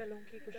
पलों की कुछ